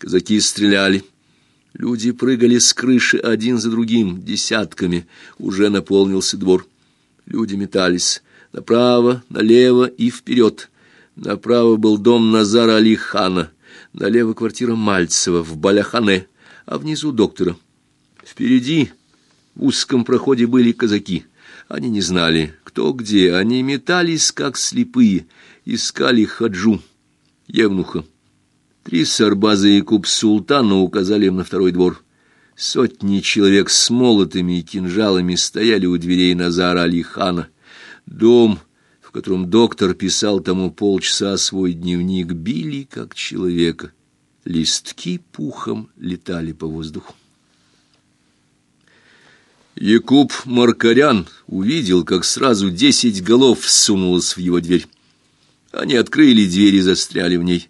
Казаки стреляли. Люди прыгали с крыши один за другим, десятками. Уже наполнился двор. Люди метались направо, налево и вперед. Направо был дом Назара Алихана, налево квартира Мальцева в Баляхане, а внизу доктора. Впереди в узком проходе были казаки. Они не знали, кто где, они метались, как слепые, искали хаджу, евнуха. Три сарбаза и куб султана указали им на второй двор. Сотни человек с молотами и кинжалами стояли у дверей Назара Алихана. Дом, в котором доктор писал тому полчаса свой дневник, били как человека. Листки пухом летали по воздуху. Якуб Маркарян увидел, как сразу десять голов всунулось в его дверь. Они открыли дверь и застряли в ней.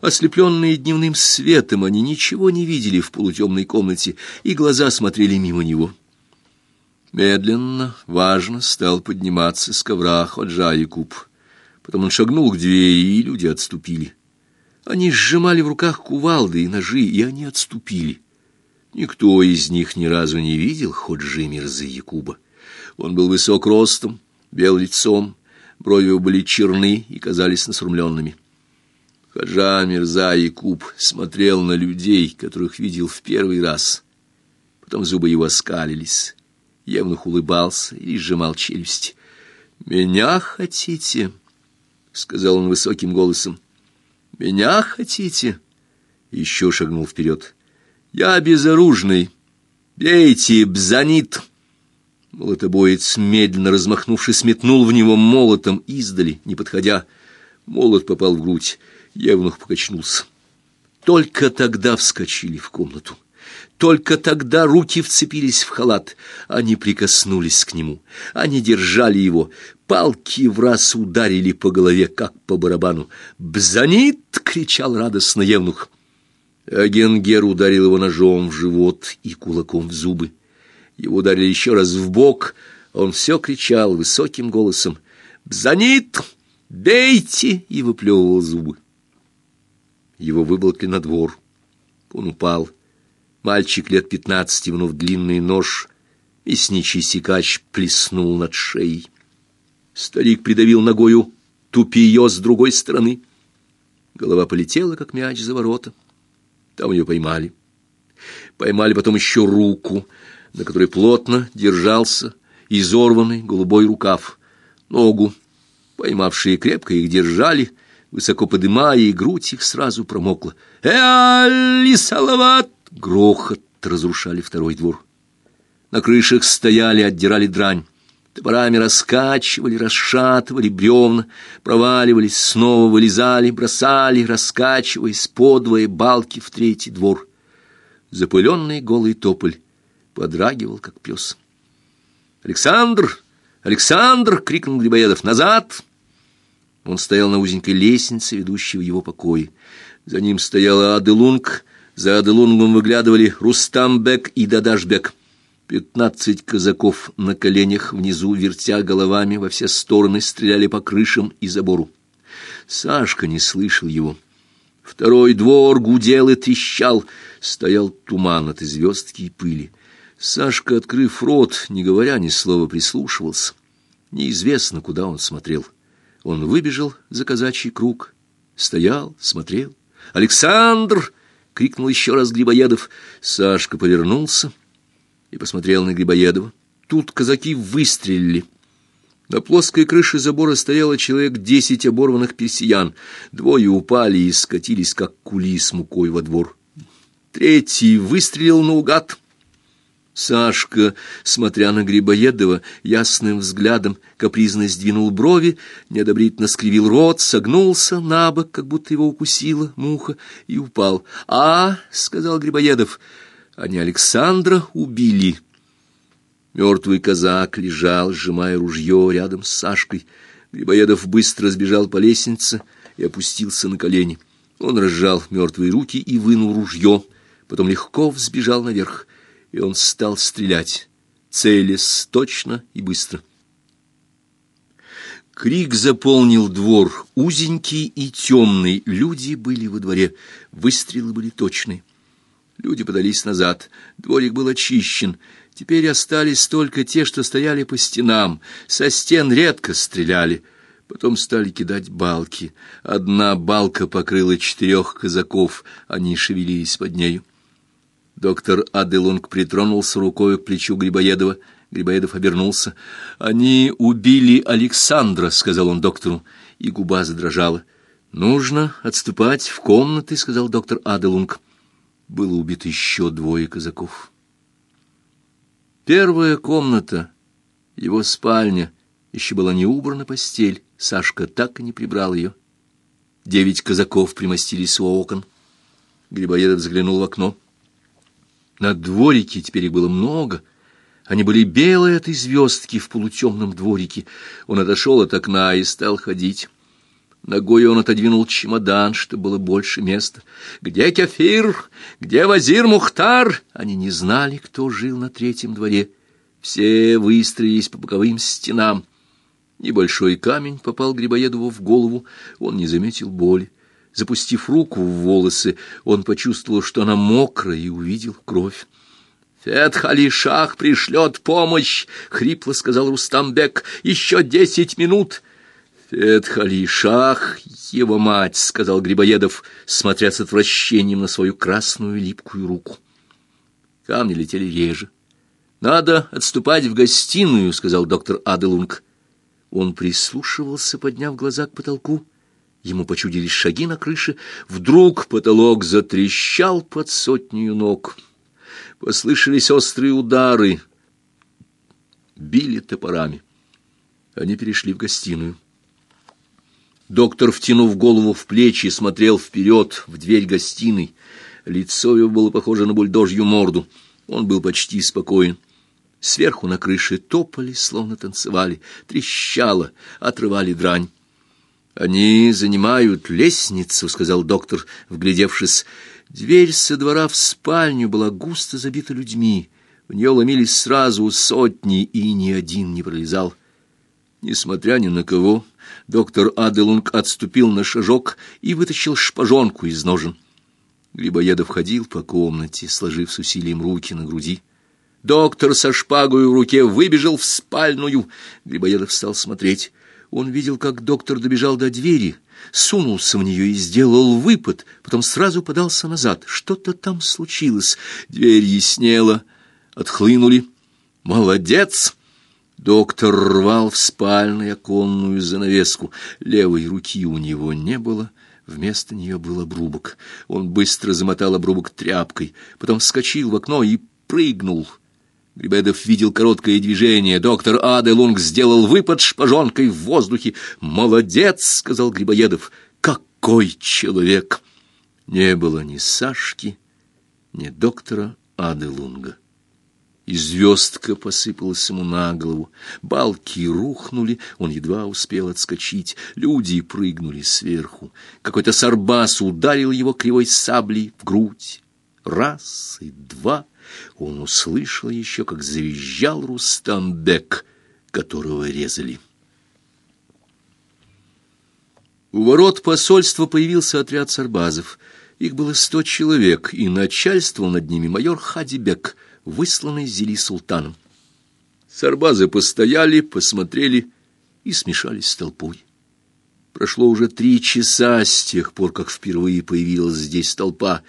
Ослепленные дневным светом, они ничего не видели в полутемной комнате, и глаза смотрели мимо него. Медленно, важно, стал подниматься с ковра Ходжа Якуб. Потом он шагнул к двери, и люди отступили. Они сжимали в руках кувалды и ножи, и они отступили. Никто из них ни разу не видел Ходжи Мирзы Якуба. Он был высок ростом, бел лицом, брови его были черны и казались насурмленными. Хаджа Мирза Якуб смотрел на людей, которых видел в первый раз. Потом зубы его скалились. Евнух улыбался и сжимал челюсть. «Меня хотите?» — сказал он высоким голосом. «Меня хотите?» Еще шагнул вперед. «Я безоружный. Бейте, бзанит!» Молотобоец, медленно размахнувшись, метнул в него молотом издали, не подходя. Молот попал в грудь. Евнух покачнулся. Только тогда вскочили в комнату. Только тогда руки вцепились в халат. Они прикоснулись к нему. Они держали его. Палки в раз ударили по голове, как по барабану. «Бзанит!» — кричал радостно Евнух. Агенгер ударил его ножом в живот и кулаком в зубы. Его ударили еще раз в бок. Он все кричал высоким голосом «Бзанит! Бейте!» и выплевывал зубы. Его выболкли на двор. Он упал. Мальчик лет пятнадцати, внув длинный нож, мясничий секач плеснул над шеей. Старик придавил ногою тупие с другой стороны. Голова полетела, как мяч за ворота. Там ее поймали. Поймали потом еще руку, на которой плотно держался изорванный голубой рукав, ногу. Поймавшие крепко их держали, высоко подымая, и грудь их сразу промокла. «Э-али, салават!» Грохот разрушали второй двор. На крышах стояли, отдирали дрань. Топорами раскачивали, расшатывали бревна, проваливались, снова вылезали, бросали, раскачиваясь, подвое балки в третий двор. Запыленный голый тополь подрагивал, как пес. «Александр! Александр!» — крикнул Грибоедов. «Назад!» Он стоял на узенькой лестнице, ведущей в его покои. За ним стояла Аделунг, за Аделунгом выглядывали Рустамбек и Дадашбек. Пятнадцать казаков на коленях внизу, вертя головами во все стороны, стреляли по крышам и забору. Сашка не слышал его. Второй двор гудел и трещал, стоял туман от звездки и пыли. Сашка, открыв рот, не говоря ни слова, прислушивался. Неизвестно, куда он смотрел. Он выбежал за казачий круг, стоял, смотрел. «Александр!» — крикнул еще раз Грибоедов. Сашка повернулся и посмотрел на Грибоедова. Тут казаки выстрелили. На плоской крыше забора стояло человек десять оборванных персиян. Двое упали и скатились, как кули с мукой во двор. Третий выстрелил наугад — Сашка, смотря на Грибоедова, ясным взглядом капризно сдвинул брови, неодобрительно скривил рот, согнулся на бок, как будто его укусила муха, и упал. «А, — сказал Грибоедов, — они Александра убили». Мертвый казак лежал, сжимая ружье рядом с Сашкой. Грибоедов быстро сбежал по лестнице и опустился на колени. Он разжал мертвые руки и вынул ружье, потом легко взбежал наверх и он стал стрелять, целясь точно и быстро. Крик заполнил двор, узенький и темный. Люди были во дворе, выстрелы были точные. Люди подались назад, дворик был очищен. Теперь остались только те, что стояли по стенам. Со стен редко стреляли. Потом стали кидать балки. Одна балка покрыла четырех казаков, они шевелились под нею. Доктор Аделунг притронулся рукой к плечу Грибоедова — Грибоедов обернулся. «Они убили Александра», — сказал он доктору, и губа задрожала. «Нужно отступать в комнаты», — сказал доктор Аделунг. Было убито еще двое казаков. Первая комната, его спальня, еще была не убрана постель. Сашка так и не прибрал ее. Девять казаков примостились у окон. Грибоедов взглянул в окно. На дворике теперь их было много — они были белые от звездки в полутемном дворике. Он отошел от окна и стал ходить. Ногой он отодвинул чемодан, чтобы было больше места. «Где Кефир? Где Вазир Мухтар?» Они не знали, кто жил на третьем дворе. Все выстроились по боковым стенам. Небольшой камень попал Грибоедову в голову. Он не заметил боли. Запустив руку в волосы, он почувствовал, что она мокрая, и увидел кровь. «Фетхали-шах пришлет помощь!» — хрипло сказал Рустамбек. «Еще десять минут!» «Фетхали-шах, его мать!» — сказал Грибоедов, смотря с отвращением на свою красную липкую руку. Камни летели реже. «Надо отступать в гостиную», — сказал доктор Аделунг. Он прислушивался, подняв глаза к потолку. Ему почудились шаги на крыше. Вдруг потолок затрещал под сотню ног. Послышались острые удары. Били топорами. Они перешли в гостиную. Доктор, втянув голову в плечи, смотрел вперед, в дверь гостиной. Лицо его было похоже на бульдожью морду. Он был почти спокоен. Сверху на крыше топали, словно танцевали, трещало, отрывали дрань. «Они занимают лестницу», — сказал доктор, вглядевшись. Дверь со двора в спальню была густо забита людьми. В нее ломились сразу сотни, и ни один не пролезал. Несмотря ни на кого, доктор Аделунг отступил на шажок и вытащил шпажонку из ножен. Грибоедов ходил по комнате, сложив с усилием руки на груди. Доктор со шпагой в руке выбежал в спальную. Грибоедов стал смотреть. Он видел, как доктор добежал до двери, сунулся в нее и сделал выпад, потом сразу подался назад. Что-то там случилось. Дверь яснела, отхлынули. «Молодец!» Доктор рвал в спальную оконную занавеску. Левой руки у него не было, вместо нее был обрубок. Он быстро замотал обрубок тряпкой, потом вскочил в окно и прыгнул — Грибедов видел короткое движение. Доктор Аделунг сделал выпад шпажонкой в воздухе. «Молодец!» — сказал Грибоедов. «Какой человек!» Не было ни Сашки, ни доктора Аделунга. И звездка посыпалась ему на голову. Балки рухнули, он едва успел отскочить. Люди прыгнули сверху. Какой-то сарбас ударил его кривой саблей в грудь. Раз и два — он услышал еще, как завизжал Рустамбек, которого резали. У ворот посольства появился отряд сарбазов. Их было сто человек, и начальствовал над ними майор Хадибек, высланный Зели султаном. Сарбазы постояли, посмотрели и смешались с толпой. Прошло уже три часа с тех пор, как впервые появилась здесь толпа.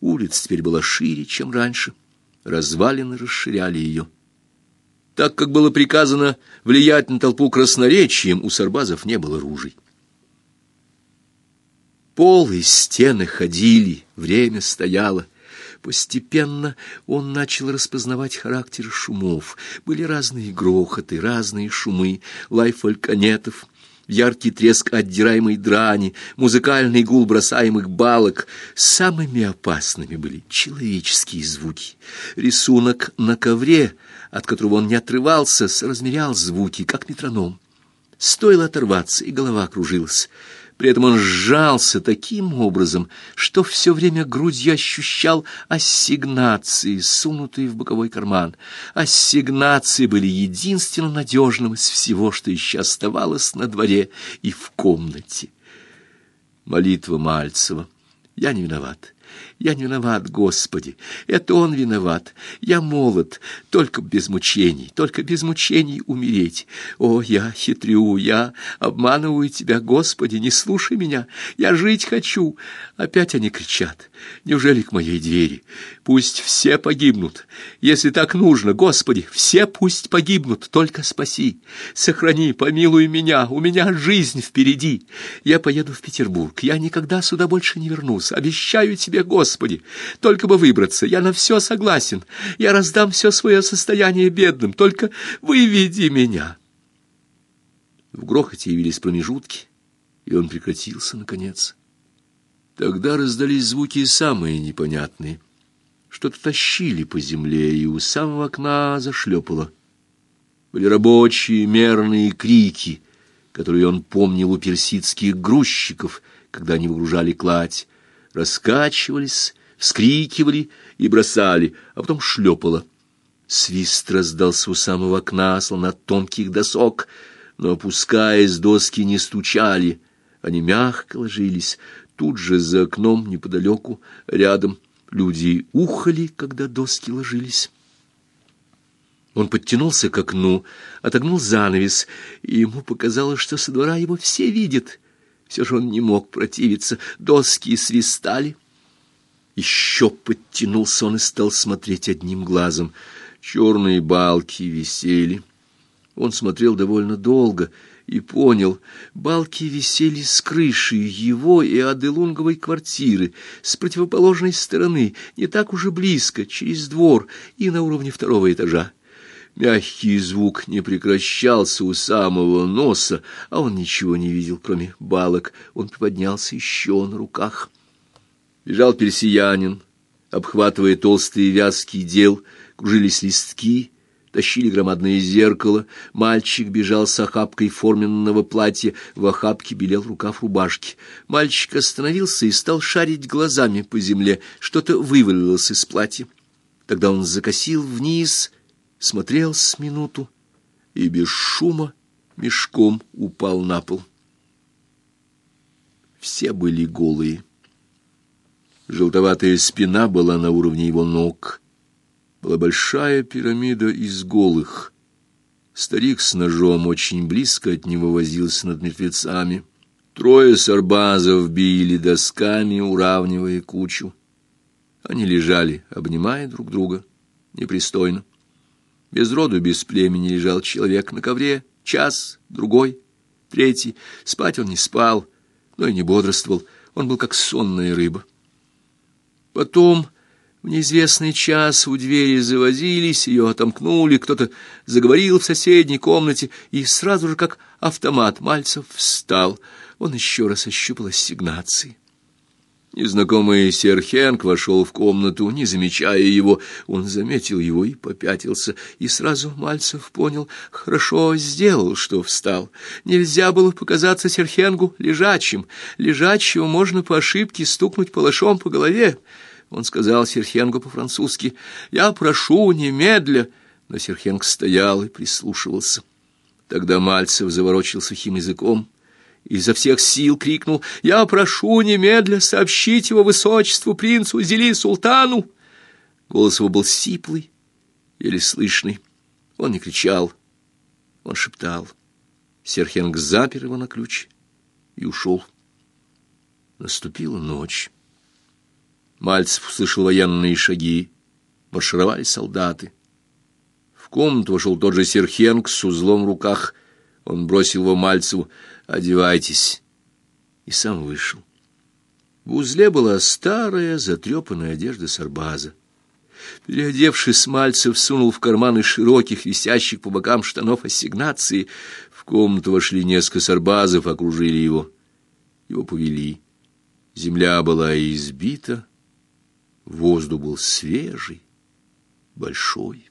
Улица теперь была шире, чем раньше развалины расширяли ее. Так как было приказано влиять на толпу красноречием, у сарбазов не было ружей. Пол и стены ходили, время стояло. Постепенно он начал распознавать характер шумов. Были разные грохоты, разные шумы, лай фальконетов, яркий треск отдираемой драни, музыкальный гул бросаемых балок. Самыми опасными были человеческие звуки. Рисунок на ковре, от которого он не отрывался, соразмерял звуки, как метроном. Стоило оторваться, и голова кружилась. При этом он сжался таким образом, что все время грудью ощущал ассигнации, сунутые в боковой карман. Ассигнации были единственно надежным из всего, что еще оставалось на дворе и в комнате. Молитва Мальцева. «Я не виноват. Я не виноват, Господи, это Он виноват. Я молод, только без мучений, только без мучений умереть. О, я хитрю, я обманываю Тебя, Господи, не слушай меня, я жить хочу. Опять они кричат. Неужели к моей двери? Пусть все погибнут. Если так нужно, Господи, все пусть погибнут, только спаси. Сохрани, помилуй меня, у меня жизнь впереди. Я поеду в Петербург, я никогда сюда больше не вернусь, обещаю Тебе, Господи. Господи, только бы выбраться, я на все согласен. Я раздам все свое состояние бедным, только выведи меня. В грохоте явились промежутки, и он прекратился, наконец. Тогда раздались звуки самые непонятные. Что-то тащили по земле, и у самого окна зашлепало. Были рабочие мерные крики, которые он помнил у персидских грузчиков, когда они выгружали кладь раскачивались, вскрикивали и бросали, а потом шлепало. Свист раздался у самого окна, словно тонких досок, но, опускаясь, доски не стучали, они мягко ложились. Тут же за окном, неподалеку, рядом, люди ухали, когда доски ложились. Он подтянулся к окну, отогнул занавес, и ему показалось, что со двора его все видят. Все же он не мог противиться, доски свистали. Еще подтянулся он и стал смотреть одним глазом. Черные балки висели. Он смотрел довольно долго и понял, балки висели с крыши его и Аделунговой квартиры, с противоположной стороны, не так уже близко, через двор и на уровне второго этажа. Мягкий звук не прекращался у самого носа, а он ничего не видел, кроме балок. Он приподнялся еще на руках. Бежал персиянин, обхватывая толстые вязки дел, кружились листки, тащили громадное зеркало. Мальчик бежал с охапкой форменного платья, в охапке белел рукав рубашки. Мальчик остановился и стал шарить глазами по земле. Что-то вывалилось из платья. Тогда он закосил вниз смотрел с минуту и без шума мешком упал на пол. Все были голые. Желтоватая спина была на уровне его ног. Была большая пирамида из голых. Старик с ножом очень близко от него возился над мертвецами. Трое сарбазов били досками, уравнивая кучу. Они лежали, обнимая друг друга, непристойно. Без роду, без племени лежал человек на ковре, час, другой, третий. Спать он не спал, но и не бодрствовал, он был как сонная рыба. Потом в неизвестный час у двери завозились, ее отомкнули, кто-то заговорил в соседней комнате, и сразу же, как автомат, Мальцев встал. Он еще раз ощупал ассигнации. Незнакомый Серхенк вошел в комнату, не замечая его. Он заметил его и попятился, и сразу Мальцев понял, хорошо сделал, что встал. Нельзя было показаться Серхенгу лежачим. Лежачего можно по ошибке стукнуть палашом по голове. Он сказал Серхенгу по-французски «Я прошу немедля». Но Серхенг стоял и прислушивался. Тогда Мальцев заворочил сухим языком изо всех сил крикнул «Я прошу немедля сообщить его высочеству принцу Зели Султану!» Голос его был сиплый, еле слышный. Он не кричал, он шептал. Серхенг запер его на ключ и ушел. Наступила ночь. Мальцев услышал военные шаги. Маршировали солдаты. В комнату вошел тот же Серхенг с узлом в руках. Он бросил его Мальцеву одевайтесь». И сам вышел. В узле была старая затрепанная одежда сарбаза. Переодевшись, Мальцев сунул в карманы широких, висящих по бокам штанов ассигнации. В комнату вошли несколько сарбазов, окружили его. Его повели. Земля была избита, воздух был свежий, большой.